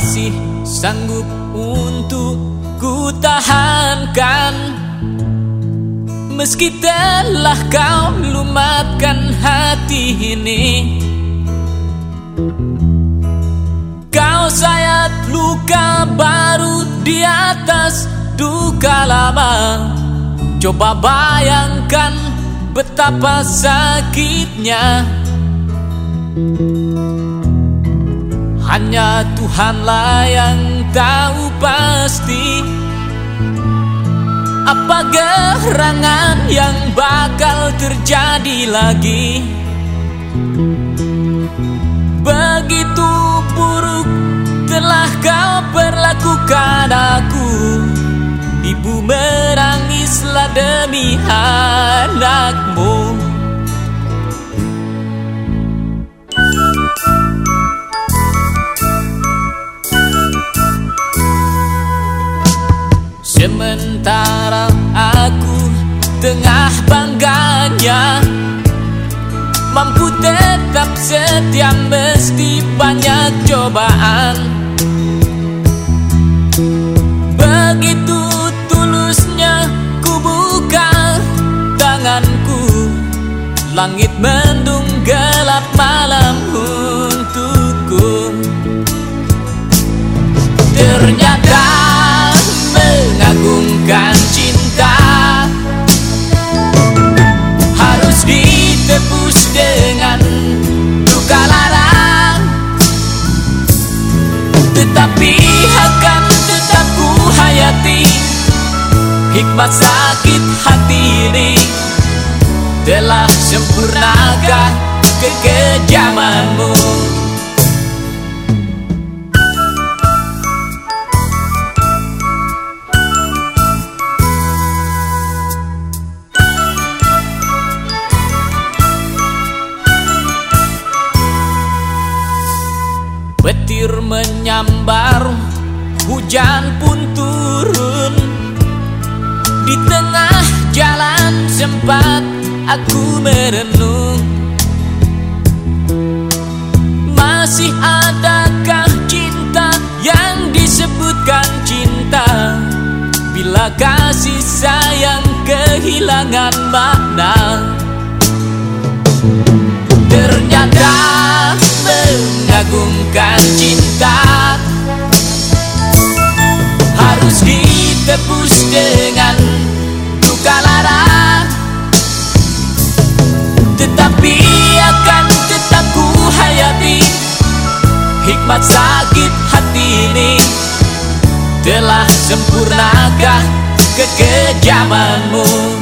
masih sanggup untuk ku tahankan. Meski telah kau lumatkan hati ini Kau sayat luka baru di atas duka lama. Coba bayangkan betapa sakitnya hanya Tuhanlah yang tahu pasti Apa gerangan yang bakal terjadi lagi. Begitu buruk telah kau perlakukan aku Ibu menangislah demi anakmu tengah bangganya. Mampu tetap setia mesti banyak cobaan. Begitu tulusnya ku buka tanganku Langit mendung gelap malam Hikmat sakit hati ini Telah sempurnakah kekejamanmu. Petir menyambar, hujan pun turun sempat aku merenung. Masih adakah cinta yang disebutkan cinta? Bila kasih sayang kehilangan makna? Ternyata mengagungkan cinta. Harus ditebus dengan Telah sempurnakah kekejamanmu